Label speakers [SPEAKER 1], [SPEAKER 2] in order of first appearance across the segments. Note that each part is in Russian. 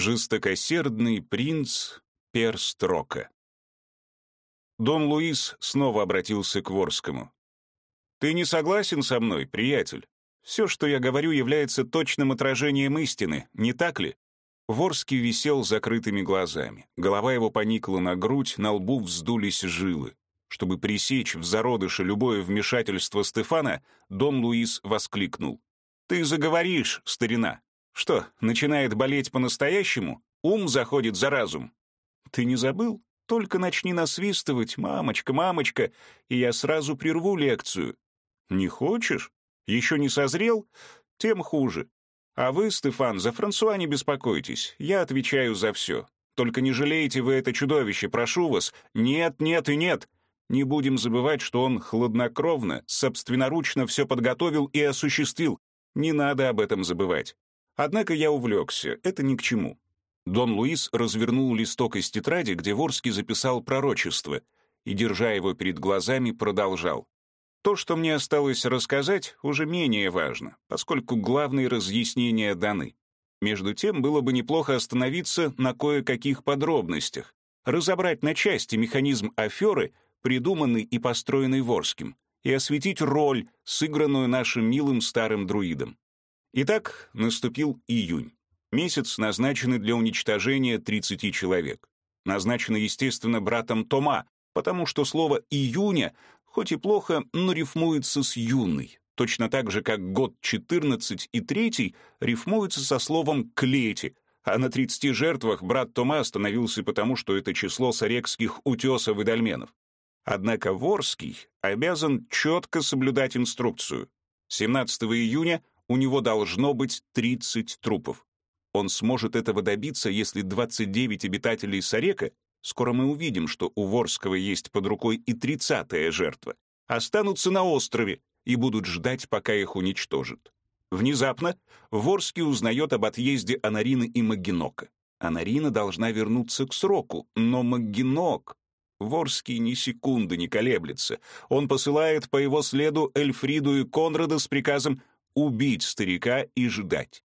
[SPEAKER 1] Жестокосердный принц Перстрока. Дон Луис снова обратился к Ворскому. «Ты не согласен со мной, приятель? Все, что я говорю, является точным отражением истины, не так ли?» Ворский висел закрытыми глазами. Голова его поникла на грудь, на лбу вздулись жилы. Чтобы пресечь в зародыше любое вмешательство Стефана, Дон Луис воскликнул. «Ты заговоришь, старина. Что, начинает болеть по-настоящему? Ум заходит за разум. Ты не забыл? Только начни насвистывать, мамочка, мамочка, и я сразу прерву лекцию. Не хочешь? Еще не созрел? Тем хуже. А вы, Стефан, за Франсуа не беспокойтесь, я отвечаю за все. Только не жалейте вы это чудовище, прошу вас. Нет, нет и нет. Не будем забывать, что он хладнокровно, собственноручно все подготовил и осуществил. Не надо об этом забывать. Однако я увлекся, это ни к чему. Дон Луис развернул листок из тетради, где Ворский записал пророчество, и, держа его перед глазами, продолжал. То, что мне осталось рассказать, уже менее важно, поскольку главные разъяснения даны. Между тем, было бы неплохо остановиться на кое-каких подробностях, разобрать на части механизм аферы, придуманный и построенный Ворским, и осветить роль, сыгранную нашим милым старым друидом. Итак, наступил июнь. Месяц назначенный для уничтожения 30 человек. Назначено, естественно, братом Тома, потому что слово «июня» хоть и плохо, но рифмуется с «юный», точно так же, как год 14 и 3 рифмуется со словом «клети», а на 30 жертвах брат Тома остановился потому, что это число сарекских утесов и дольменов. Однако Ворский обязан четко соблюдать инструкцию. 17 июня у него должно быть 30 трупов. Он сможет этого добиться, если 29 обитателей Сарека, скоро мы увидим, что у Ворского есть под рукой и 30-я жертва, останутся на острове и будут ждать, пока их уничтожат. Внезапно Ворский узнает об отъезде Анарины и Магинока. Анарина должна вернуться к сроку, но Магинок... Ворский ни секунды не колеблется. Он посылает по его следу Эльфриду и Конрада с приказом убить старика и ждать.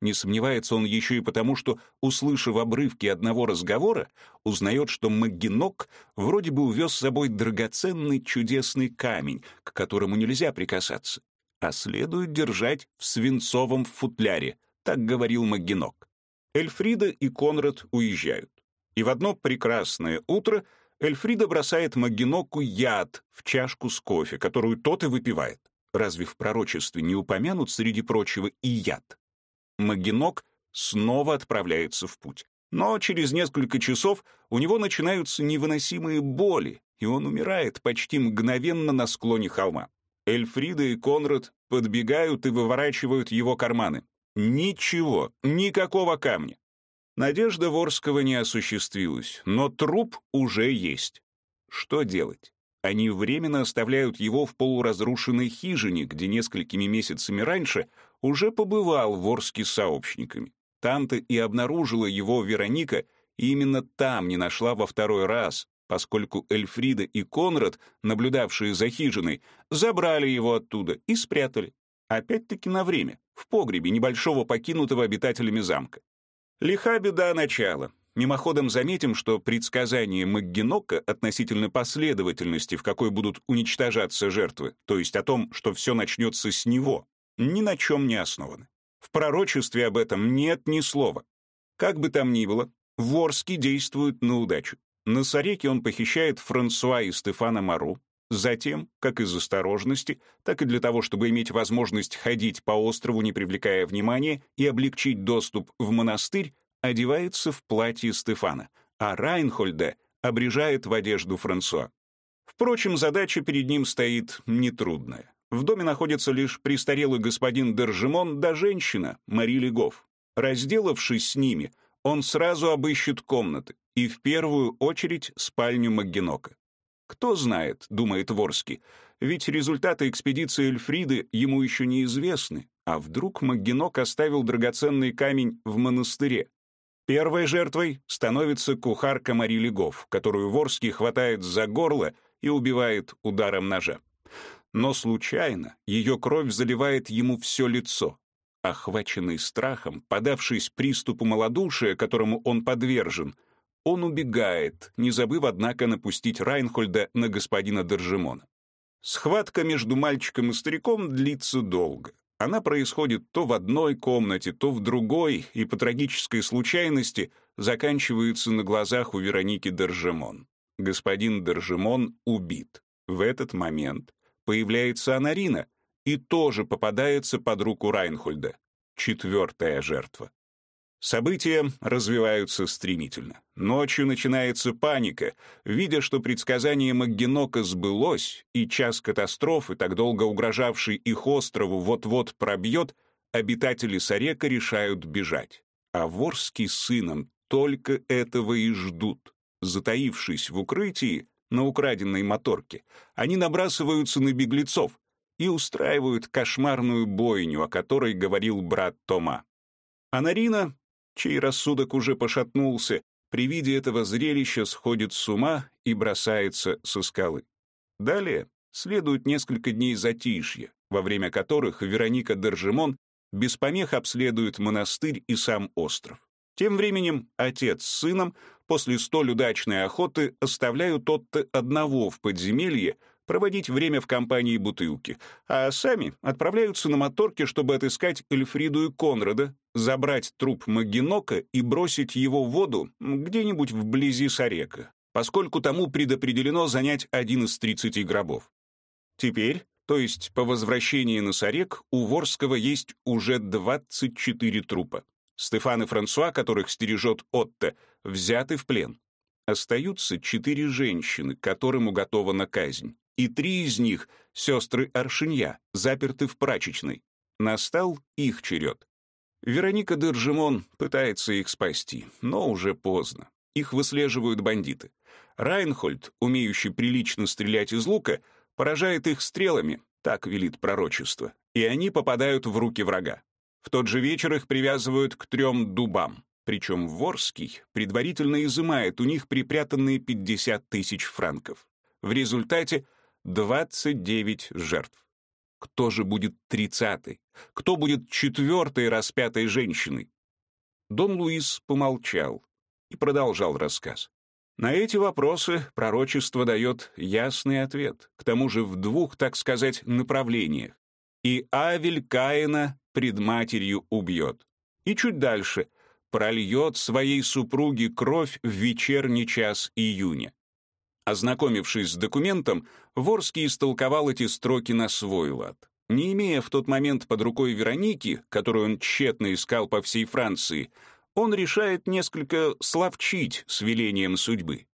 [SPEAKER 1] Не сомневается он еще и потому, что, услышав обрывки одного разговора, узнает, что Магинок вроде бы увез с собой драгоценный чудесный камень, к которому нельзя прикасаться, а следует держать в свинцовом футляре, так говорил Магинок. Эльфрида и Конрад уезжают. И в одно прекрасное утро Эльфрида бросает Магиноку яд в чашку с кофе, которую тот и выпивает. Разве в пророчестве не упомянут, среди прочего, и яд? Магинок снова отправляется в путь. Но через несколько часов у него начинаются невыносимые боли, и он умирает почти мгновенно на склоне холма. Эльфрида и Конрад подбегают и выворачивают его карманы. Ничего, никакого камня. Надежда Ворского не осуществилась, но труп уже есть. Что делать? Они временно оставляют его в полуразрушенной хижине, где несколькими месяцами раньше уже побывал Ворский с сообщниками. Там-то и обнаружила его Вероника, и именно там не нашла во второй раз, поскольку Эльфрида и Конрад, наблюдавшие за хижиной, забрали его оттуда и спрятали. Опять-таки на время, в погребе небольшого покинутого обитателями замка. Лиха беда начала. Мимоходом заметим, что предсказания МакГинока относительно последовательности, в какой будут уничтожаться жертвы, то есть о том, что все начнется с него, ни на чем не основаны. В пророчестве об этом нет ни слова. Как бы там ни было, Ворский действует на удачу. На Сареке он похищает Франсуа и Стефана Мару, Затем, как из осторожности, так и для того, чтобы иметь возможность ходить по острову, не привлекая внимания, и облегчить доступ в монастырь, одевается в платье Стефана, а Райнхольда обрежает в одежду Франсуа. Впрочем, задача перед ним стоит нетрудная. В доме находится лишь престарелый господин Держимон да женщина, Мари Легов. Разделавшись с ними, он сразу обыщет комнаты, и в первую очередь спальню Маггенока. Кто знает, думает Ворский, ведь результаты экспедиции Эльфриды ему еще неизвестны, а вдруг Маггенок оставил драгоценный камень в монастыре. Первой жертвой становится кухарка Мари Легов, которую Ворский хватает за горло и убивает ударом ножа. Но случайно ее кровь заливает ему все лицо. Охваченный страхом, подавшись приступу малодушия, которому он подвержен, он убегает, не забыв, однако, напустить Райнхольда на господина Держимона. Схватка между мальчиком и стариком длится долго. Она происходит то в одной комнате, то в другой, и по трагической случайности заканчивается на глазах у Вероники Держимон. Господин Держимон убит. В этот момент появляется Анарина и тоже попадается под руку Райнхольда. Четвертая жертва. События развиваются стремительно. Ночью начинается паника. Видя, что предсказание Макгенока сбылось, и час катастрофы, так долго угрожавший их острову, вот-вот пробьет, обитатели Сарека решают бежать. А Ворский с сыном только этого и ждут. Затаившись в укрытии, на украденной моторке, они набрасываются на беглецов и устраивают кошмарную бойню, о которой говорил брат Тома. А Нарина чей рассудок уже пошатнулся, при виде этого зрелища сходит с ума и бросается со скалы. Далее следует несколько дней затишья, во время которых Вероника Держимон без помех обследует монастырь и сам остров. Тем временем отец с сыном после столь удачной охоты оставляют Отто одного в подземелье проводить время в компании бутылки, а сами отправляются на моторке, чтобы отыскать Эльфриду и Конрада, забрать труп Магинока и бросить его в воду где-нибудь вблизи Сарека, поскольку тому предопределено занять один из 30 гробов. Теперь, то есть по возвращении на Сарек, у Ворского есть уже 24 трупа. Стефан и Франсуа, которых стережет Отто, взяты в плен. Остаются четыре женщины, которым уготована казнь и три из них, сестры Аршинья, заперты в прачечной. Настал их черед. Вероника Держимон пытается их спасти, но уже поздно. Их выслеживают бандиты. Райнхольд, умеющий прилично стрелять из лука, поражает их стрелами, так велит пророчество, и они попадают в руки врага. В тот же вечер их привязывают к трем дубам, причем Ворский предварительно изымает у них припрятанные 50 тысяч франков. В результате 29 жертв. Кто же будет тридцатый? Кто будет четвертой распятой женщиной? Дон Луис помолчал и продолжал рассказ. На эти вопросы пророчество дает ясный ответ, к тому же в двух, так сказать, направлениях. И Авель Каина пред матерью убьет. И чуть дальше — прольет своей супруге кровь в вечерний час июня. Ознакомившись с документом, Ворский истолковал эти строки на свой лад. Не имея в тот момент под рукой Вероники, которую он тщетно искал по всей Франции, он решает несколько словчить с велением судьбы.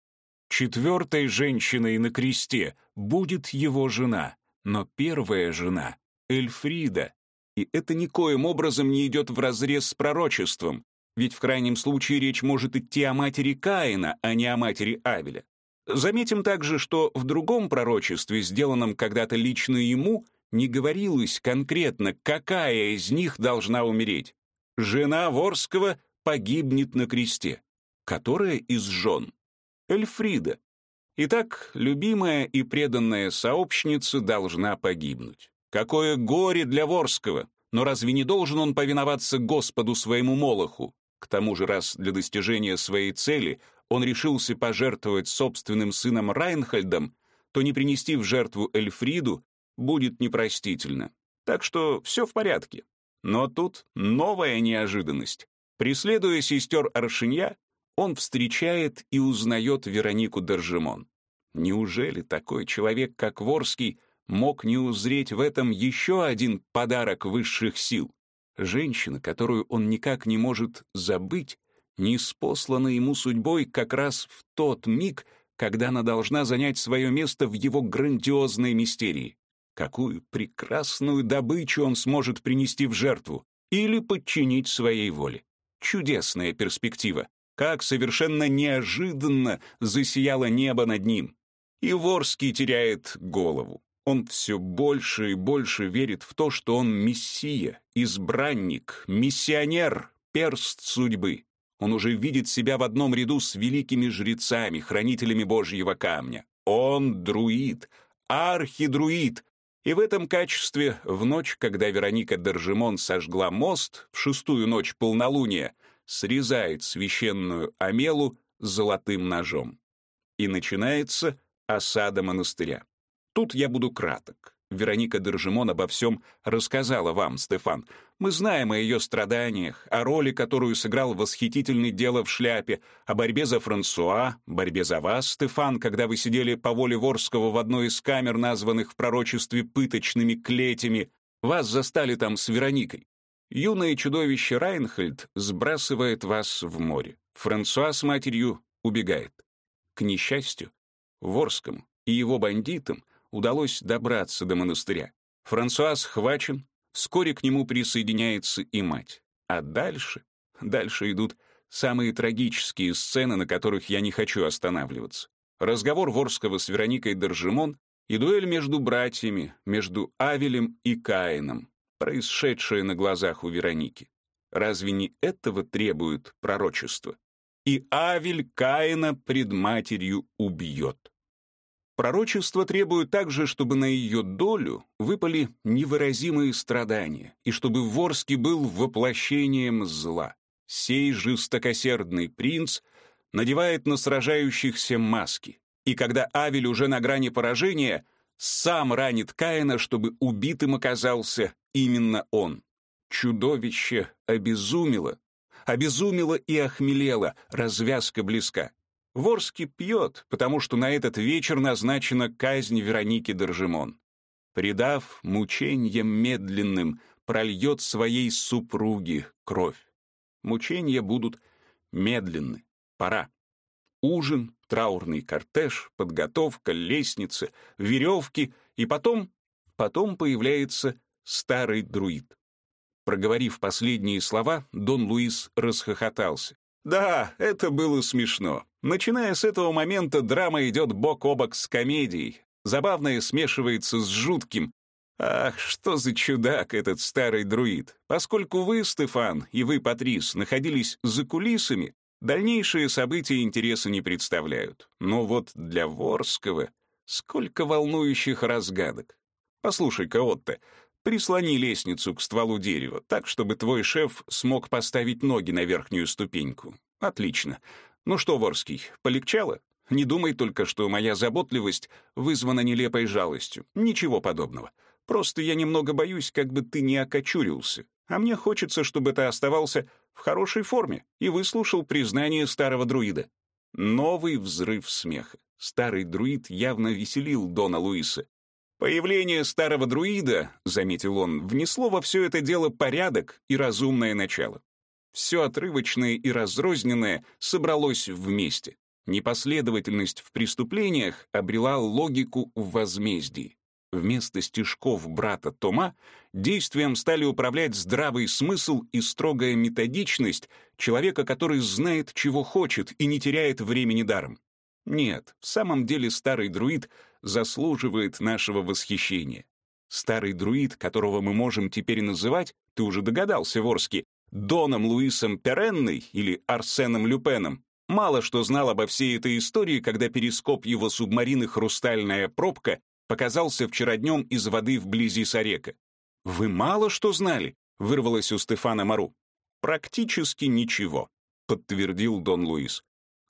[SPEAKER 1] Четвертой женщиной на кресте будет его жена, но первая жена — Эльфрида. И это никоим образом не идет вразрез с пророчеством, ведь в крайнем случае речь может идти о матери Каина, а не о матери Авеля. Заметим также, что в другом пророчестве, сделанном когда-то лично ему, не говорилось конкретно, какая из них должна умереть. Жена Ворского погибнет на кресте. Которая из жен? Эльфрида. Итак, любимая и преданная сообщница должна погибнуть. Какое горе для Ворского! Но разве не должен он повиноваться Господу своему Молоху? К тому же, раз для достижения своей цели он решился пожертвовать собственным сыном Райнхальдом, то не принести в жертву Эльфриду будет непростительно. Так что все в порядке. Но тут новая неожиданность. Преследуя сестер Аршинья, он встречает и узнает Веронику Держимон. Неужели такой человек, как Ворский, мог не узреть в этом еще один подарок высших сил? Женщина, которую он никак не может забыть, неспослана ему судьбой как раз в тот миг, когда она должна занять свое место в его грандиозной мистерии. Какую прекрасную добычу он сможет принести в жертву или подчинить своей воле. Чудесная перспектива. Как совершенно неожиданно засияло небо над ним. И Ворский теряет голову. Он все больше и больше верит в то, что он мессия, избранник, миссионер, перст судьбы. Он уже видит себя в одном ряду с великими жрецами, хранителями Божьего камня. Он друид, архидруид, И в этом качестве в ночь, когда Вероника Доржемон сожгла мост, в шестую ночь полнолуния, срезает священную Амелу золотым ножом. И начинается осада монастыря. Тут я буду краток. Вероника Держимон обо всем рассказала вам, Стефан. Мы знаем о ее страданиях, о роли, которую сыграл восхитительный дело в шляпе, о борьбе за Франсуа, борьбе за вас, Стефан, когда вы сидели по воле Ворского в одной из камер, названных в пророчестве пыточными клетями. Вас застали там с Вероникой. Юное чудовище Райнхельд сбрасывает вас в море. Франсуа с матерью убегает. К несчастью, Ворскому и его бандитам удалось добраться до монастыря. Франсуа схвачен, вскоре к нему присоединяется и мать. А дальше, дальше идут самые трагические сцены, на которых я не хочу останавливаться. Разговор Ворского с Вероникой Доржемон и дуэль между братьями, между Авелем и Каином, происшедшая на глазах у Вероники. Разве не этого требует пророчество? И Авель Каина пред матерью убьет. Пророчество требует также, чтобы на ее долю выпали невыразимые страдания, и чтобы Ворский был воплощением зла. Сей жестокосердный принц надевает на сражающихся маски, и когда Авель уже на грани поражения, сам ранит Каина, чтобы убитым оказался именно он. Чудовище обезумело, обезумело и охмелело, развязка близка. Ворский пьет, потому что на этот вечер назначена казнь Вероники Доржемон. Предав мучениям медленным, прольет своей супруге кровь. Мучения будут медленны. Пора. Ужин, траурный кортеж, подготовка, лестница, веревки, и потом, потом появляется старый друид. Проговорив последние слова, Дон Луис расхохотался. Да, это было смешно. Начиная с этого момента драма идет бок о бок с комедией. Забавное смешивается с жутким. Ах, что за чудак этот старый друид. Поскольку вы, Стефан, и вы, Патрис, находились за кулисами, дальнейшие события интереса не представляют. Но вот для Ворского сколько волнующих разгадок. Послушай-ка, Отто, прислони лестницу к стволу дерева, так, чтобы твой шеф смог поставить ноги на верхнюю ступеньку. Отлично. Ну что, Ворский, полегчало? Не думай только, что моя заботливость вызвана нелепой жалостью. Ничего подобного. Просто я немного боюсь, как бы ты не окочурился. А мне хочется, чтобы ты оставался в хорошей форме и выслушал признание старого друида. Новый взрыв смеха. Старый друид явно веселил Дона Луиса. Появление старого друида, заметил он, внесло во все это дело порядок и разумное начало. Все отрывочное и разрозненное собралось вместе. Непоследовательность в преступлениях обрела логику в возмездии. Вместо стежков брата Тома действием стали управлять здравый смысл и строгая методичность человека, который знает, чего хочет и не теряет времени даром. Нет, в самом деле старый друид заслуживает нашего восхищения. Старый друид, которого мы можем теперь называть, ты уже догадался, Ворский, Доном Луисом Перенной или Арсеном Люпеном, мало что знал обо всей этой истории, когда перископ его субмарины «Хрустальная пробка» показался вчера днем из воды вблизи Сарека. «Вы мало что знали?» — вырвалось у Стефана Мару. «Практически ничего», — подтвердил Дон Луис.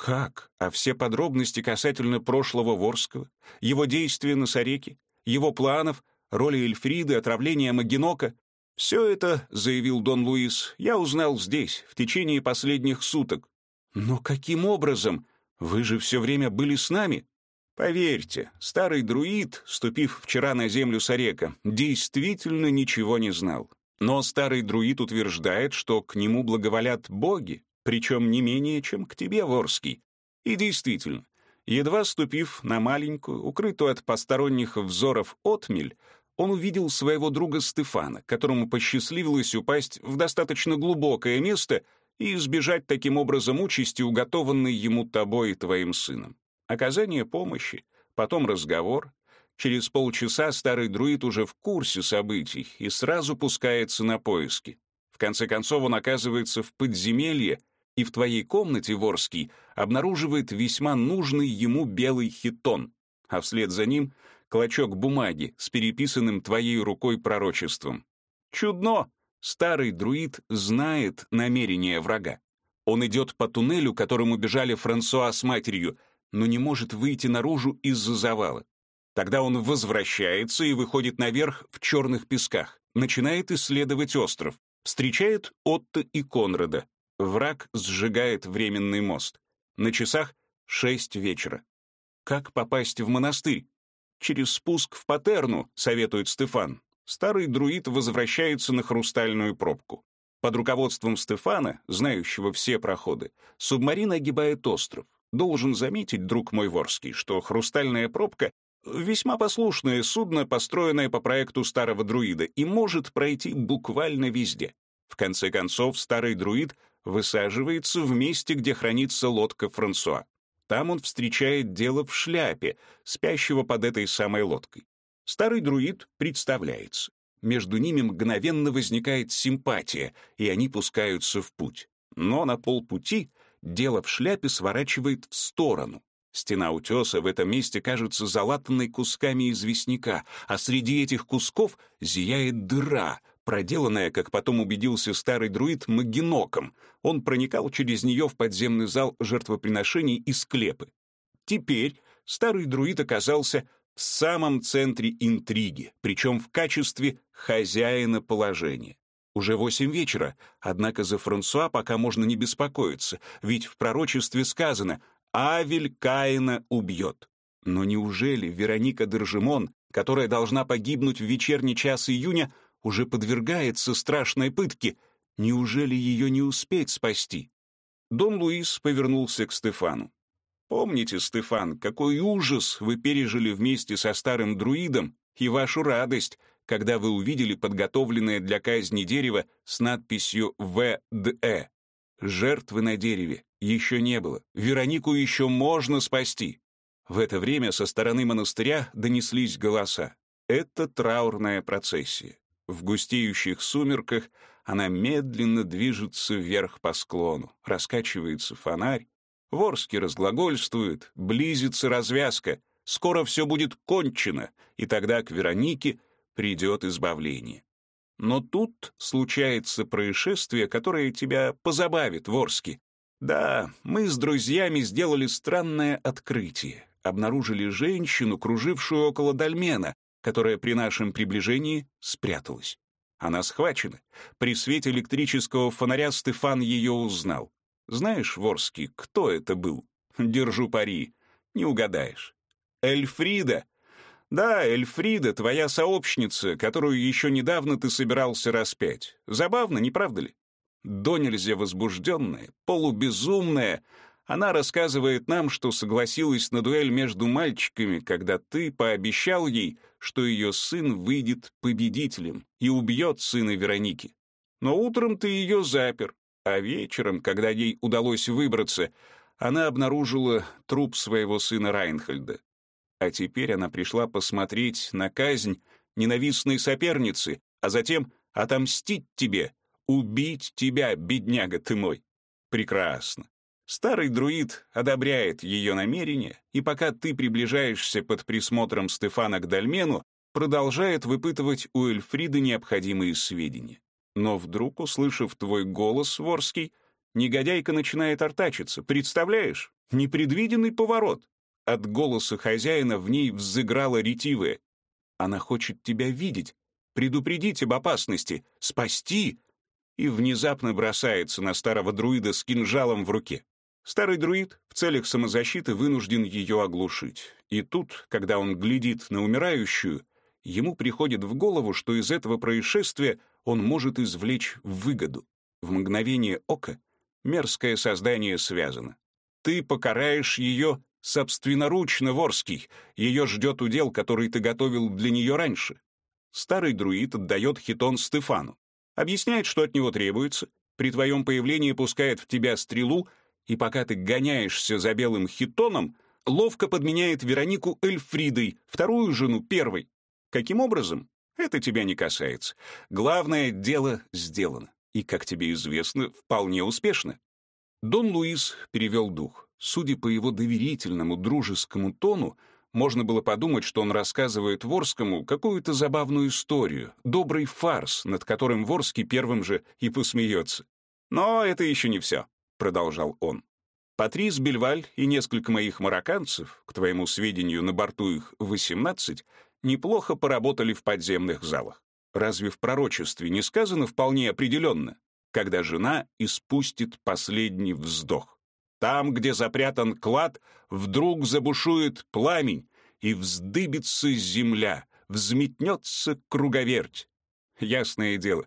[SPEAKER 1] «Как? А все подробности касательно прошлого Ворского, его действия на Сареке, его планов, роли Эльфриды, отравления Магинока «Все это, — заявил Дон Луис, — я узнал здесь, в течение последних суток». «Но каким образом? Вы же все время были с нами». Поверьте, старый друид, ступив вчера на землю Сарека, действительно ничего не знал. Но старый друид утверждает, что к нему благоволят боги, причем не менее, чем к тебе, Ворский. И действительно, едва ступив на маленькую, укрытую от посторонних взоров отмель, он увидел своего друга Стефана, которому посчастливилось упасть в достаточно глубокое место и избежать таким образом участи, уготованной ему тобой и твоим сыном. Оказание помощи, потом разговор. Через полчаса старый друид уже в курсе событий и сразу пускается на поиски. В конце концов он оказывается в подземелье и в твоей комнате, Ворский, обнаруживает весьма нужный ему белый хитон, а вслед за ним клочок бумаги с переписанным твоей рукой пророчеством. Чудно! Старый друид знает намерения врага. Он идет по туннелю, которым убежали Франсуа с матерью, но не может выйти наружу из-за завала. Тогда он возвращается и выходит наверх в черных песках, начинает исследовать остров, встречает Отто и Конрада. Враг сжигает временный мост. На часах шесть вечера. Как попасть в монастырь? Через спуск в Патерну, советует Стефан. Старый друид возвращается на хрустальную пробку. Под руководством Стефана, знающего все проходы, субмарина огибает остров. Должен заметить, друг мой Ворский, что хрустальная пробка — весьма послушное судно, построенное по проекту старого друида, и может пройти буквально везде. В конце концов, старый друид высаживается в месте, где хранится лодка Франсуа. Там он встречает дело в шляпе, спящего под этой самой лодкой. Старый друид представляется между ними мгновенно возникает симпатия, и они пускаются в путь. Но на полпути дело в шляпе сворачивает в сторону. Стена утеса в этом месте кажется залатанной кусками известняка, а среди этих кусков зияет дыра, проделанная, как потом убедился старый друид, магиноком. Он проникал через нее в подземный зал жертвоприношений и склепы. Теперь старый друид оказался в самом центре интриги, причем в качестве хозяина положения. Уже восемь вечера, однако за Франсуа пока можно не беспокоиться, ведь в пророчестве сказано «Авель Каина убьет». Но неужели Вероника Держимон, которая должна погибнуть в вечерний час июня, уже подвергается страшной пытке? Неужели ее не успеть спасти? Дон Луис повернулся к Стефану. Помните, Стефан, какой ужас вы пережили вместе со старым друидом и вашу радость, когда вы увидели подготовленное для казни дерево с надписью «ВДЭ». Жертвы на дереве еще не было. Веронику еще можно спасти. В это время со стороны монастыря донеслись голоса. Это траурная процессия. В густеющих сумерках она медленно движется вверх по склону. Раскачивается фонарь, Ворский разглагольствует, близится развязка, скоро все будет кончено, и тогда к Веронике придет избавление. Но тут случается происшествие, которое тебя позабавит, Ворский. Да, мы с друзьями сделали странное открытие. Обнаружили женщину, кружившую около дольмена, которая при нашем приближении спряталась. Она схвачена. При свете электрического фонаря Стефан ее узнал. Знаешь, Ворский, кто это был? Держу пари. Не угадаешь. Эльфрида. Да, Эльфрида, твоя сообщница, которую еще недавно ты собирался распять. Забавно, не правда ли? До нельзя возбужденная, полубезумная, она рассказывает нам, что согласилась на дуэль между мальчиками, когда ты пообещал ей, что ее сын выйдет победителем и убьет сына Вероники. Но утром ты ее запер, а вечером, когда ей удалось выбраться, она обнаружила труп своего сына Райнхольда. А теперь она пришла посмотреть на казнь ненавистной соперницы, а затем отомстить тебе, убить тебя, бедняга ты мой. Прекрасно. Старый друид одобряет ее намерение, и пока ты приближаешься под присмотром Стефана к Дальмену, продолжает выпытывать у Эльфриды необходимые сведения. Но вдруг, услышав твой голос, Ворский, негодяйка начинает артачиться. Представляешь? Непредвиденный поворот. От голоса хозяина в ней взыграла ретивая. Она хочет тебя видеть, предупредить об опасности, спасти, и внезапно бросается на старого друида с кинжалом в руке. Старый друид в целях самозащиты вынужден ее оглушить. И тут, когда он глядит на умирающую, ему приходит в голову, что из этого происшествия он может извлечь выгоду. В мгновение ока мерзкое создание связано. Ты покараешь ее собственноручно, Ворский. Ее ждет удел, который ты готовил для нее раньше. Старый друид отдает хитон Стефану. Объясняет, что от него требуется. При твоем появлении пускает в тебя стрелу, и пока ты гоняешься за белым хитоном, ловко подменяет Веронику Эльфридой, вторую жену первой. Каким образом? Это тебя не касается. Главное, дело сделано. И, как тебе известно, вполне успешно. Дон Луис перевел дух. Судя по его доверительному, дружескому тону, можно было подумать, что он рассказывает Ворскому какую-то забавную историю, добрый фарс, над которым Ворский первым же и посмеется. «Но это еще не все», — продолжал он. Патрис Бельваль и несколько моих марокканцев, к твоему сведению, на борту их 18, неплохо поработали в подземных залах. Разве в пророчестве не сказано вполне определенно, когда жена испустит последний вздох? Там, где запрятан клад, вдруг забушует пламень, и вздыбится земля, взметнется круговерть. Ясное дело,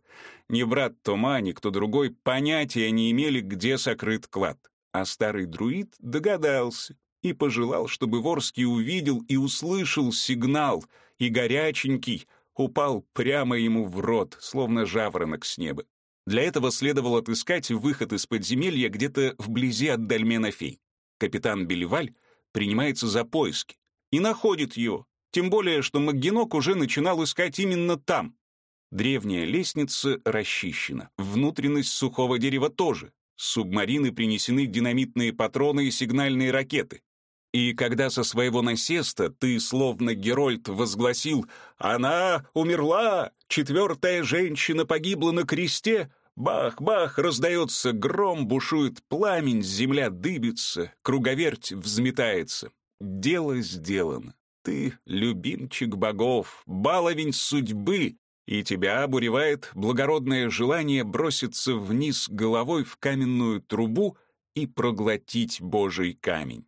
[SPEAKER 1] ни брат Тома, ни кто другой понятия не имели, где сокрыт клад. А старый друид догадался и пожелал, чтобы Ворский увидел и услышал сигнал, и горяченький упал прямо ему в рот, словно жаворонок с неба. Для этого следовало отыскать выход из подземелья где-то вблизи от Дальмена Фей. Капитан Бельваль принимается за поиски и находит его, тем более, что Макгенок уже начинал искать именно там. Древняя лестница расчищена, внутренность сухого дерева тоже. С субмарины принесены динамитные патроны и сигнальные ракеты. И когда со своего насеста ты, словно Герольд, возгласил «Она умерла! Четвертая женщина погибла на кресте!» Бах-бах, раздается гром, бушует пламень, земля дыбится, круговерть взметается. Дело сделано. Ты — любимчик богов, баловень судьбы, и тебя обуревает благородное желание броситься вниз головой в каменную трубу и проглотить божий камень.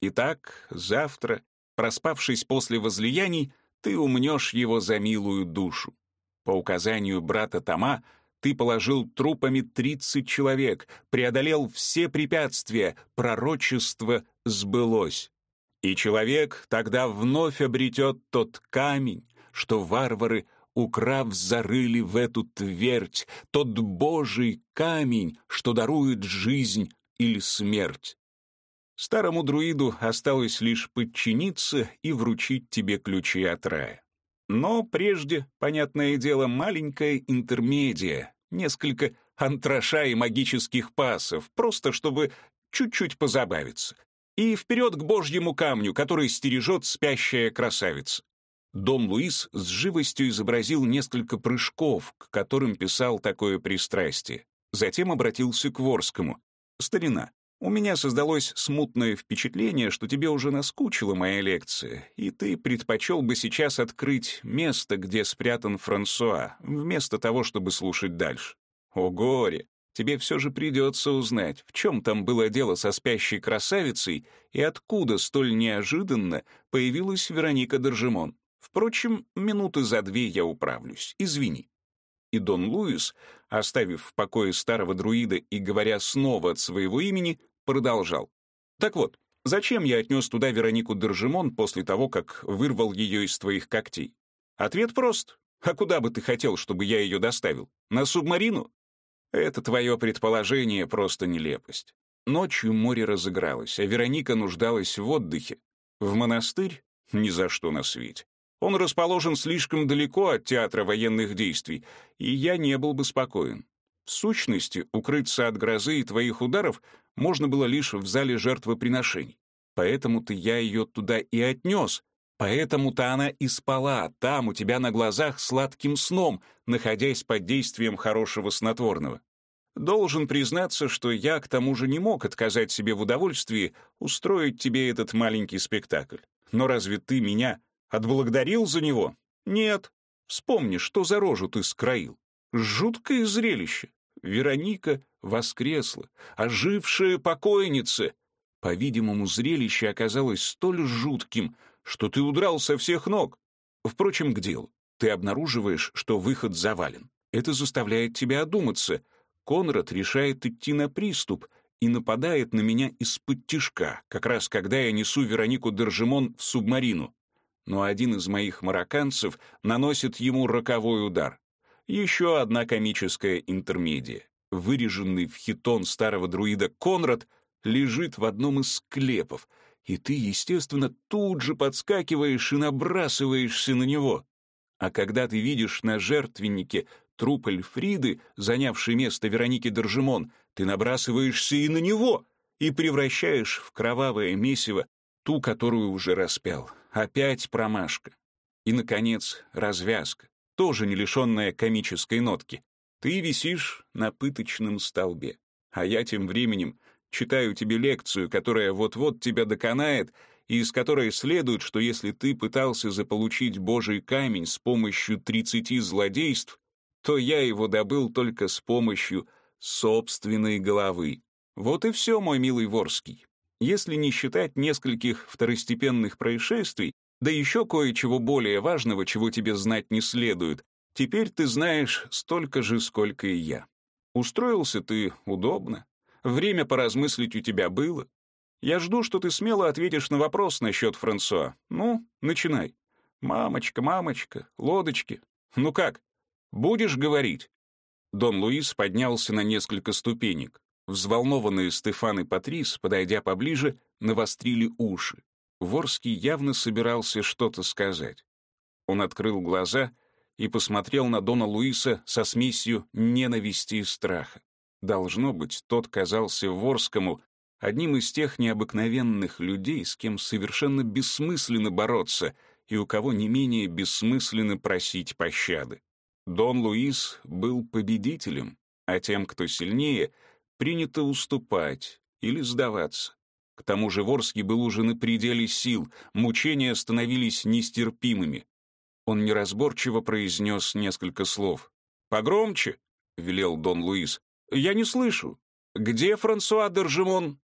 [SPEAKER 1] Итак, завтра, проспавшись после возлияний, ты умнешь его за милую душу. По указанию брата Тома, ты положил трупами тридцать человек, преодолел все препятствия, пророчество сбылось. И человек тогда вновь обретет тот камень, что варвары, украв, зарыли в эту твердь, тот божий камень, что дарует жизнь или смерть. Старому друиду осталось лишь подчиниться и вручить тебе ключи от рая. Но прежде, понятное дело, маленькая интермедия, несколько антраша и магических пасов, просто чтобы чуть-чуть позабавиться. И вперед к божьему камню, который стережет спящая красавица. Дом Луис с живостью изобразил несколько прыжков, к которым писал такое пристрастие. Затем обратился к Ворскому. «Старина, у меня создалось смутное впечатление, что тебе уже наскучила моя лекция, и ты предпочел бы сейчас открыть место, где спрятан Франсуа, вместо того, чтобы слушать дальше. О горе! Тебе все же придется узнать, в чем там было дело со спящей красавицей и откуда столь неожиданно появилась Вероника Доржемон. Впрочем, минуты за две я управлюсь, извини и Дон Луис, оставив в покое старого друида и говоря снова от своего имени, продолжал. «Так вот, зачем я отнес туда Веронику Держимон после того, как вырвал ее из твоих когтей? Ответ прост. А куда бы ты хотел, чтобы я ее доставил? На субмарину? Это твое предположение просто нелепость. Ночью море разыгралось, а Вероника нуждалась в отдыхе. В монастырь? Ни за что на свете. Он расположен слишком далеко от театра военных действий, и я не был бы спокоен. В сущности, укрыться от грозы и твоих ударов можно было лишь в зале жертвоприношений. Поэтому-то я ее туда и отнес. Поэтому-то она и спала там, у тебя на глазах, сладким сном, находясь под действием хорошего снотворного. Должен признаться, что я к тому же не мог отказать себе в удовольствии устроить тебе этот маленький спектакль. Но разве ты меня Отблагодарил за него? Нет. Вспомни, что за рожу ты скроил. Жуткое зрелище. Вероника воскресла, ожившая покойница. По-видимому, зрелище оказалось столь жутким, что ты удрал со всех ног. Впрочем, к делу. Ты обнаруживаешь, что выход завален. Это заставляет тебя одуматься. Конрад решает идти на приступ и нападает на меня из-под тишка, как раз когда я несу Веронику Держимон в субмарину но один из моих марокканцев наносит ему роковой удар. Еще одна комическая интермедия. Выреженный в хитон старого друида Конрад лежит в одном из склепов, и ты, естественно, тут же подскакиваешь и набрасываешься на него. А когда ты видишь на жертвеннике труп Эльфриды, занявший место Вероники Держимон, ты набрасываешься и на него, и превращаешь в кровавое месиво ту, которую уже распял. опять промашка. И, наконец, развязка, тоже не лишенная комической нотки. Ты висишь на пыточном столбе, а я тем временем читаю тебе лекцию, которая вот-вот тебя доконает, и из которой следует, что если ты пытался заполучить Божий камень с помощью тридцати злодейств, то я его добыл только с помощью собственной головы. Вот и все, мой милый Ворский. Если не считать нескольких второстепенных происшествий, да еще кое-чего более важного, чего тебе знать не следует, теперь ты знаешь столько же, сколько и я. Устроился ты удобно, время поразмыслить у тебя было. Я жду, что ты смело ответишь на вопрос насчет Франсуа. Ну, начинай. Мамочка, мамочка, лодочки. Ну как, будешь говорить?» Дон Луис поднялся на несколько ступенек. Взволнованные Стефан и Патрис, подойдя поближе, навострили уши. Ворский явно собирался что-то сказать. Он открыл глаза и посмотрел на Дона Луиса со смесью ненависти и страха. Должно быть, тот казался Ворскому одним из тех необыкновенных людей, с кем совершенно бессмысленно бороться и у кого не менее бессмысленно просить пощады. Дон Луис был победителем, а тем, кто сильнее — принято уступать или сдаваться. К тому же Ворский был уже на пределе сил, мучения становились нестерпимыми. Он неразборчиво произнес несколько слов. «Погромче!» — велел Дон Луис. «Я не слышу. Где Франсуа Держимон?»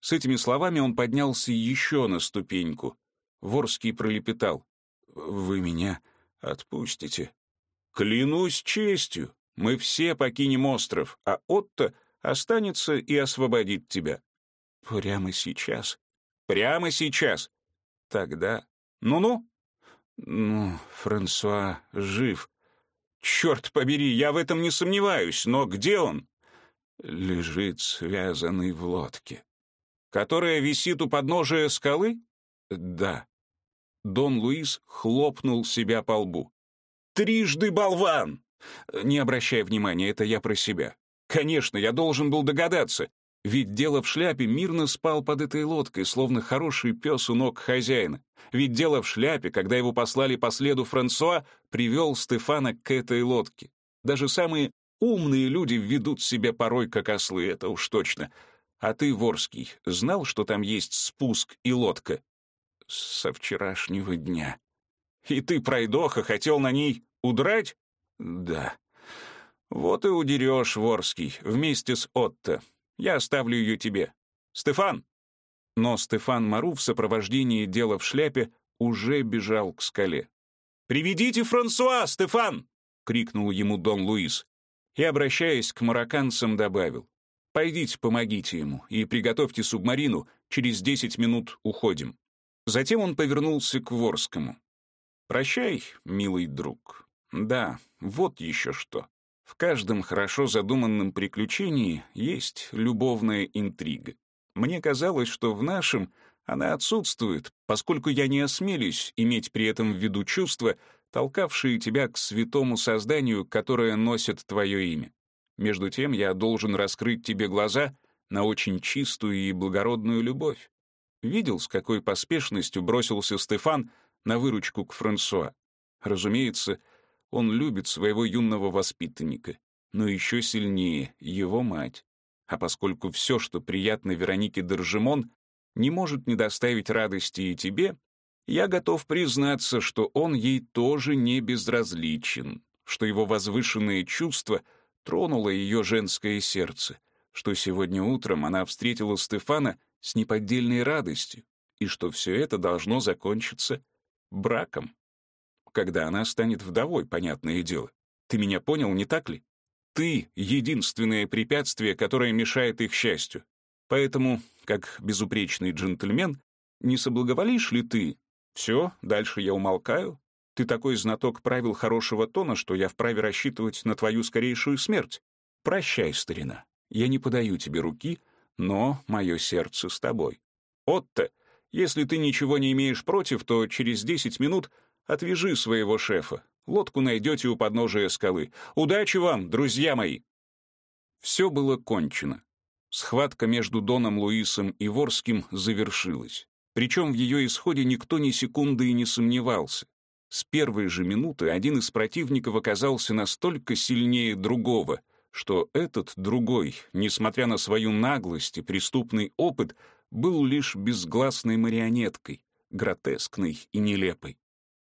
[SPEAKER 1] С этими словами он поднялся еще на ступеньку. Ворский пролепетал. «Вы меня отпустите?» «Клянусь честью, мы все покинем остров, а Отто останется и освободит тебя. Прямо сейчас. Прямо сейчас. Тогда... Ну-ну. Ну, Франсуа жив. Черт побери, я в этом не сомневаюсь, но где он? Лежит связанный в лодке. Которая висит у подножия скалы? Да. Дон Луис хлопнул себя по лбу. «Трижды болван!» «Не обращай внимания, это я про себя. Конечно, я должен был догадаться, ведь дело в шляпе мирно спал под этой лодкой, словно хороший пес у ног хозяина. Ведь дело в шляпе, когда его послали по следу Франсуа, привел Стефана к этой лодке. Даже самые умные люди ведут себя порой как ослы, это уж точно. А ты, Ворский, знал, что там есть спуск и лодка? Со вчерашнего дня. И ты, пройдоха, хотел на ней удрать? Да. «Вот и удерешь, Ворский, вместе с Отто. Я оставлю ее тебе. Стефан!» Но Стефан Мару в сопровождении дела в шляпе уже бежал к скале. «Приведите Франсуа, Стефан!» — крикнул ему Дон Луис. И, обращаясь к марокканцам, добавил. «Пойдите, помогите ему и приготовьте субмарину, через десять минут уходим». Затем он повернулся к Ворскому. «Прощай, милый друг. Да, вот еще что. В каждом хорошо задуманном приключении есть любовная интрига. Мне казалось, что в нашем она отсутствует, поскольку я не осмелюсь иметь при этом в виду чувства, толкавшие тебя к святому созданию, которое носит твое имя. Между тем я должен раскрыть тебе глаза на очень чистую и благородную любовь. Видел, с какой поспешностью бросился Стефан на выручку к Франсуа. Разумеется, он любит своего юного воспитанника, но еще сильнее — его мать. А поскольку все, что приятно Веронике Держимон, не может не доставить радости и тебе, я готов признаться, что он ей тоже не безразличен, что его возвышенное чувство тронуло ее женское сердце, что сегодня утром она встретила Стефана с неподдельной радостью, и что все это должно закончиться браком когда она станет вдовой, понятное дело. Ты меня понял, не так ли? Ты — единственное препятствие, которое мешает их счастью. Поэтому, как безупречный джентльмен, не соблаговолишь ли ты? Все, дальше я умолкаю. Ты такой знаток правил хорошего тона, что я вправе рассчитывать на твою скорейшую смерть. Прощай, старина. Я не подаю тебе руки, но мое сердце с тобой. Отто, если ты ничего не имеешь против, то через десять минут Отвяжи своего шефа. Лодку найдете у подножия скалы. Удачи вам, друзья мои!» Все было кончено. Схватка между Доном Луисом и Ворским завершилась. Причем в ее исходе никто ни секунды и не сомневался. С первой же минуты один из противников оказался настолько сильнее другого, что этот другой, несмотря на свою наглость и преступный опыт, был лишь безгласной марионеткой, гротескной и нелепой.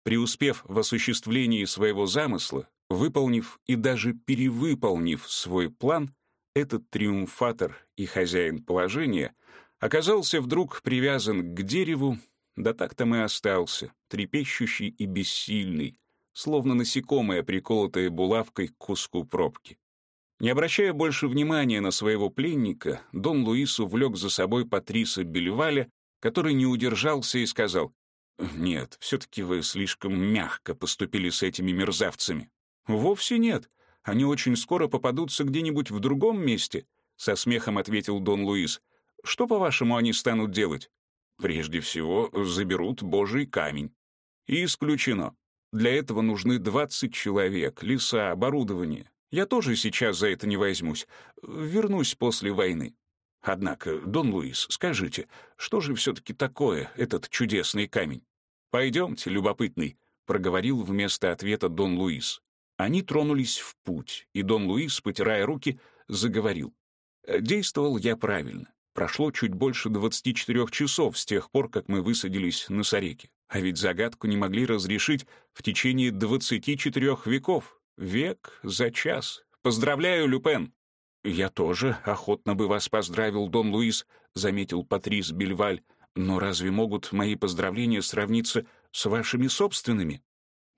[SPEAKER 1] Преуспев в осуществлении своего замысла, выполнив и даже перевыполнив свой план, этот триумфатор и хозяин положения оказался вдруг привязан к дереву, да так там и остался, трепещущий и бессильный, словно насекомое, приколотое булавкой к куску пробки. Не обращая больше внимания на своего пленника, Дон Луис увлек за собой Патриса Бельваля, который не удержался и сказал, «Нет, все-таки вы слишком мягко поступили с этими мерзавцами». «Вовсе нет. Они очень скоро попадутся где-нибудь в другом месте», — со смехом ответил Дон Луис. «Что, по-вашему, они станут делать?» «Прежде всего, заберут Божий камень». «И исключено. Для этого нужны 20 человек, леса, оборудование. Я тоже сейчас за это не возьмусь. Вернусь после войны. Однако, Дон Луис, скажите, что же все-таки такое этот чудесный камень? Пойдемте, любопытный, — проговорил вместо ответа Дон Луис. Они тронулись в путь, и Дон Луис, потирая руки, заговорил. Действовал я правильно. Прошло чуть больше 24 часов с тех пор, как мы высадились на Сареке. А ведь загадку не могли разрешить в течение 24 веков. Век за час. Поздравляю, Люпен. Я тоже охотно бы вас поздравил, Дон Луис, заметил Патрис Бельваль. Но разве могут мои поздравления сравниться с вашими собственными?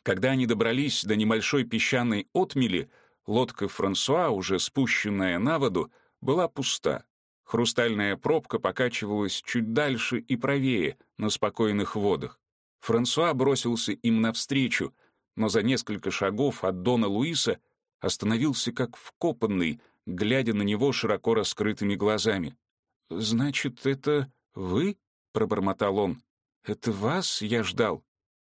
[SPEAKER 1] Когда они добрались до небольшой песчаной отмели, лодка Франсуа, уже спущенная на воду, была пуста. Хрустальная пробка покачивалась чуть дальше и правее, на спокойных водах. Франсуа бросился им навстречу, но за несколько шагов от Дона Луиса остановился как вкопанный, глядя на него широко раскрытыми глазами. «Значит, это вы?» — пробормотал он. «Это вас я ждал?»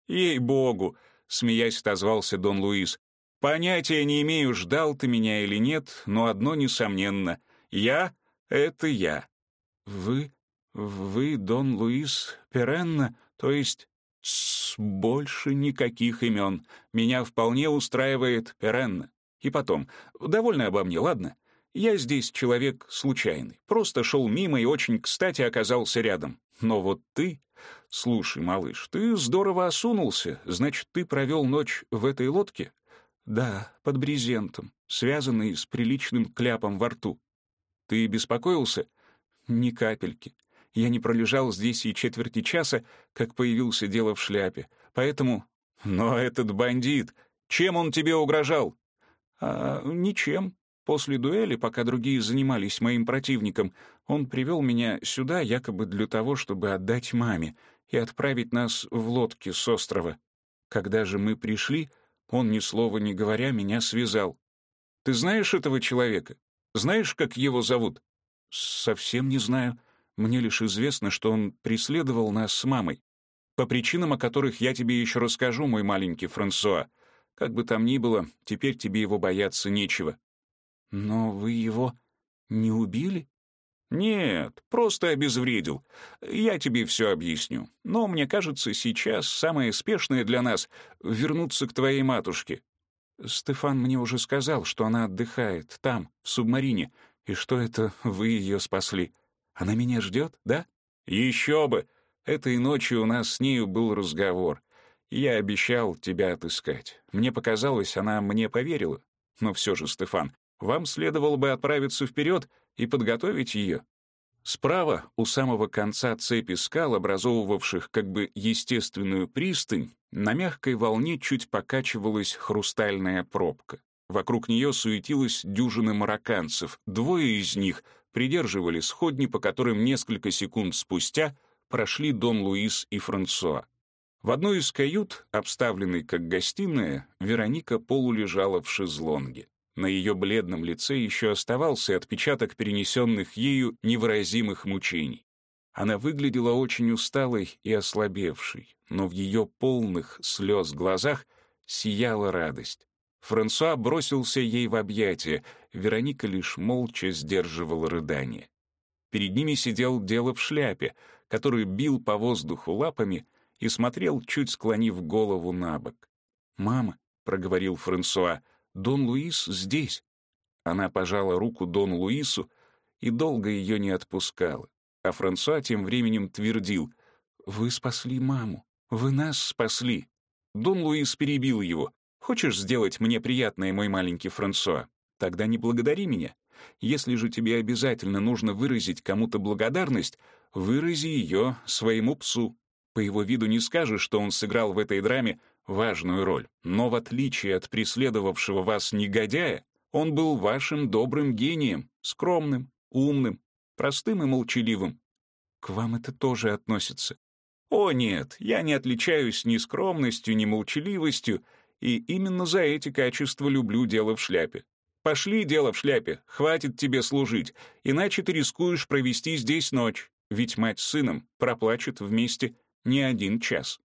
[SPEAKER 1] «Ей-богу!» — смеясь отозвался Дон Луис. «Понятия не имею, ждал ты меня или нет, но одно несомненно. Я — это я». «Вы... вы Дон Луис Перенна, то есть...» «Тссс, больше никаких имен. Меня вполне устраивает Перенна. И потом, довольно обо мне, ладно? Я здесь человек случайный. Просто шел мимо и очень кстати оказался рядом. Но вот ты... «Слушай, малыш, ты здорово осунулся. Значит, ты провел ночь в этой лодке?» «Да, под брезентом, связанный с приличным кляпом во рту». «Ты беспокоился?» «Ни капельки. Я не пролежал здесь и четверти часа, как появился дело в шляпе. Поэтому...» «Но этот бандит! Чем он тебе угрожал?» «А, ничем. После дуэли, пока другие занимались моим противником, он привел меня сюда якобы для того, чтобы отдать маме и отправить нас в лодке с острова. Когда же мы пришли, он, ни слова не говоря, меня связал. Ты знаешь этого человека? Знаешь, как его зовут? Совсем не знаю. Мне лишь известно, что он преследовал нас с мамой. По причинам, о которых я тебе еще расскажу, мой маленький Франсуа. Как бы там ни было, теперь тебе его бояться нечего. «Но вы его не убили?» «Нет, просто обезвредил. Я тебе все объясню. Но мне кажется, сейчас самое спешное для нас — вернуться к твоей матушке». Стефан мне уже сказал, что она отдыхает там, в субмарине, и что это вы ее спасли. Она меня ждет, да? Еще бы! Этой ночью у нас с нею был разговор. Я обещал тебя отыскать. Мне показалось, она мне поверила. Но все же, Стефан, вам следовало бы отправиться вперед и подготовить ее. Справа, у самого конца цепи скал, образовывавших как бы естественную пристань, на мягкой волне чуть покачивалась хрустальная пробка. Вокруг нее суетилась дюжина марокканцев. Двое из них придерживали сходни, по которым несколько секунд спустя прошли Дон Луис и Франсуа. В одной из кают, обставленной как гостиная, Вероника полулежала в шезлонге. На ее бледном лице еще оставался отпечаток перенесенных ею невыразимых мучений. Она выглядела очень усталой и ослабевшей, но в ее полных слез глазах сияла радость. Франсуа бросился ей в объятия, Вероника лишь молча сдерживала рыдание. Перед ними сидел дело в шляпе, который бил по воздуху лапами и смотрел, чуть склонив голову на бок. «Мама», — проговорил Франсуа, — «Дон Луис здесь». Она пожала руку Дону Луису и долго ее не отпускала. А Франсуа тем временем твердил, «Вы спасли маму, вы нас спасли». Дон Луис перебил его. «Хочешь сделать мне приятное, мой маленький Франсуа? Тогда не благодари меня. Если же тебе обязательно нужно выразить кому-то благодарность, вырази ее своему псу. По его виду не скажешь, что он сыграл в этой драме важную роль. Но в отличие от преследовавшего вас негодяя, он был вашим добрым гением, скромным, умным, простым и молчаливым. К вам это тоже относится. О нет, я не отличаюсь ни скромностью, ни молчаливостью, и именно за эти качества люблю дело в шляпе. Пошли дело в шляпе, хватит тебе служить, иначе ты рискуешь провести здесь ночь, ведь мать с сыном проплачут вместе не один час.